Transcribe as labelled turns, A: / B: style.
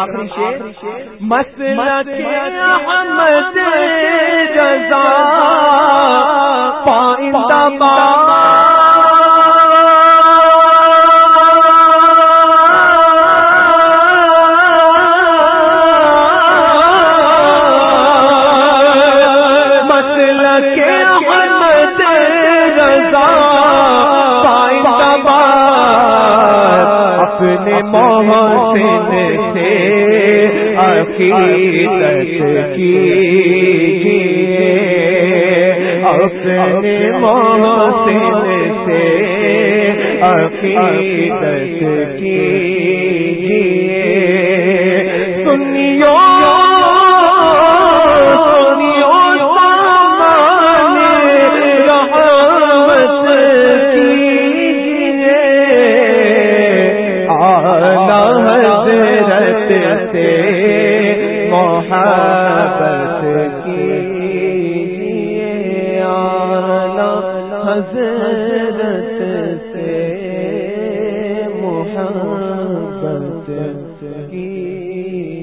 A: آخری شیر مسلک احمد جزا پائندہ اپنے محسن سے عقیدت کیجیے۔ اپنے محسن سے عقیدت کیجیے۔ سنیوں ہاں، محبت کی